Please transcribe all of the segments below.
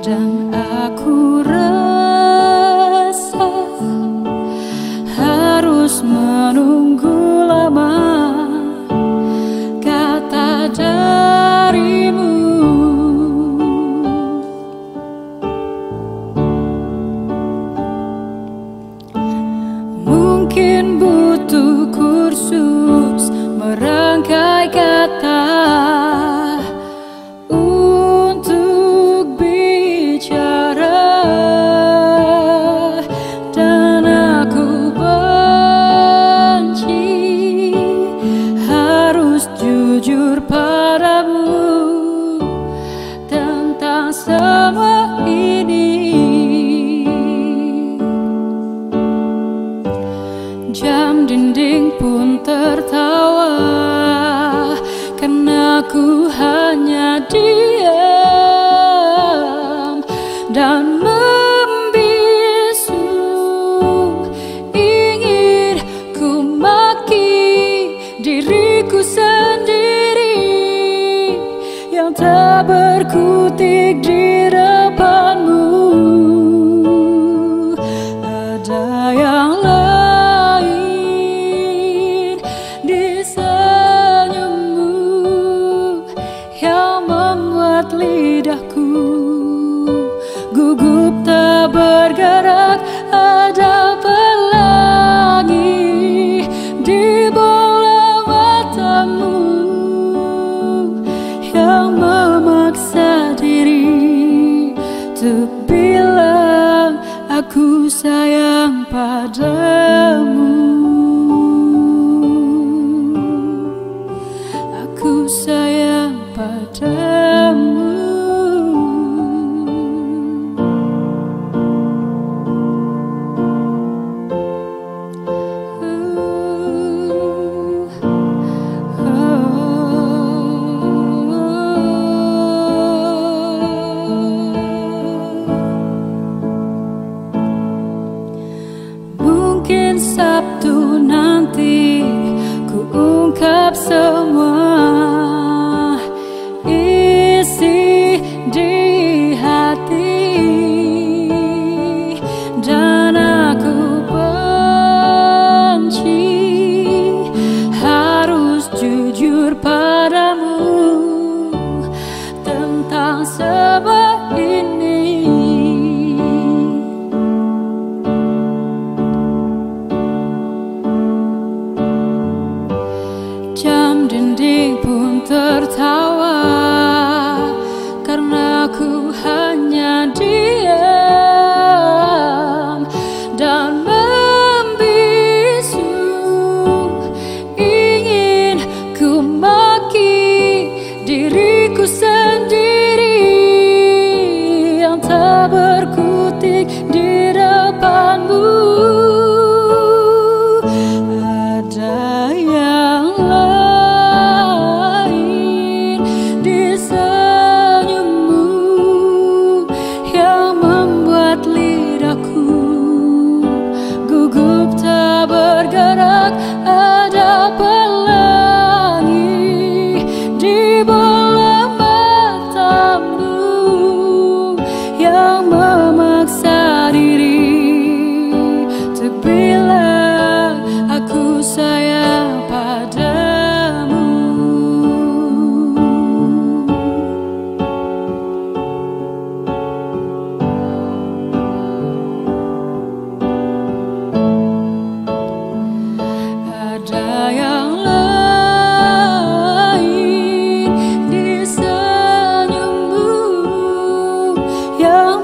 dan aku tertawa karena ku hanya diam dan membisu. Ingin ku maki diriku sendiri yang tak berkutik di bilang aku sayang padamu. Aku sayang padamu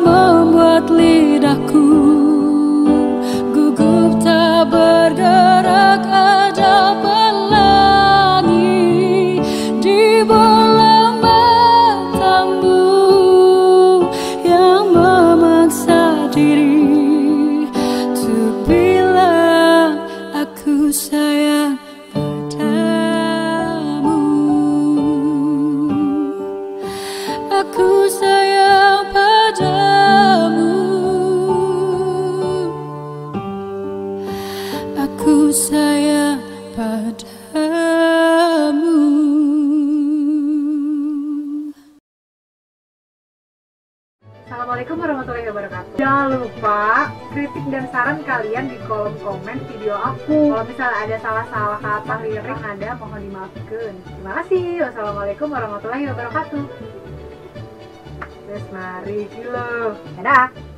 membuat lidahku gugup tak bergerak ada pelangi di bola matamu yang memaksa diri. Untuk bilang aku sayang Assalamualaikum warahmatullahi wabarakatuh. Jangan lupa kritik dan saran kalian di kolom komen video aku. Kalau misalnya ada salah-salah kata lirik ada mohon dimaafkan. Terima kasih. Wassalamualaikum warahmatullahi wabarakatuh. Terus mari kilo. Dadah.